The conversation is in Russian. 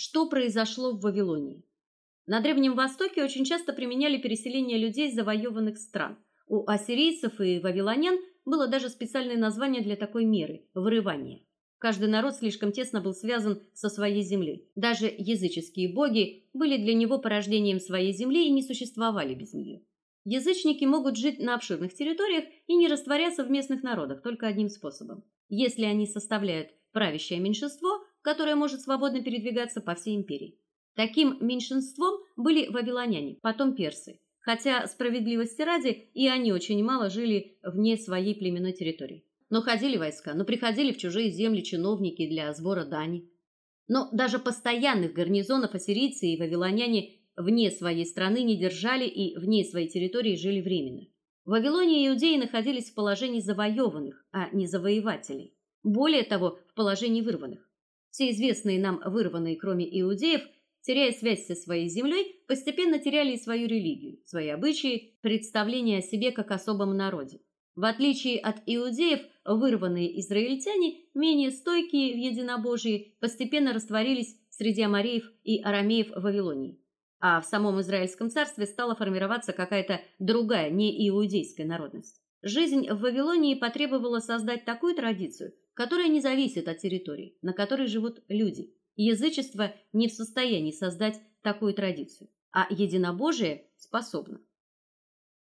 Что произошло в Вавилонии? На Древнем Востоке очень часто применяли переселение людей из завоеванных стран. У ассирийцев и вавилонян было даже специальное название для такой меры вырывание. Каждый народ слишком тесно был связан со своей землей. Даже языческие боги были для него порождением своей земли и не существовали без нее. Язычники могут жить на обширных территориях и не растворяться в местных народах только одним способом. Если они составляют правящее меньшинство, которое может свободно передвигаться по всей империи. Таким меньшинством были вавилоняне, потом персы. Хотя справедливости ради, и они очень мало жили вне своей племенной территории. Но ходили войска, но приходили в чужие земли чиновники для сбора дани. Но даже постоянных гарнизонов ассирийцы и вавилоняне вне своей страны не держали и вне своей территории жили временно. В Вавилоне иудеи находились в положении завоеванных, а не завоевателей. Более того, в положении вырванных. Все известные нам вырванные, кроме иудеев, теряя связь со своей землей, постепенно теряли и свою религию, свои обычаи, представления о себе как особом народе. В отличие от иудеев, вырванные израильтяне, менее стойкие в единобожии, постепенно растворились среди амореев и арамеев в Вавилонии а в самом Израильском царстве стала формироваться какая-то другая, не иудейская народность. Жизнь в Вавилонии потребовала создать такую традицию, которая не зависит от территории, на которой живут люди. Язычество не в состоянии создать такую традицию, а единобожие способно.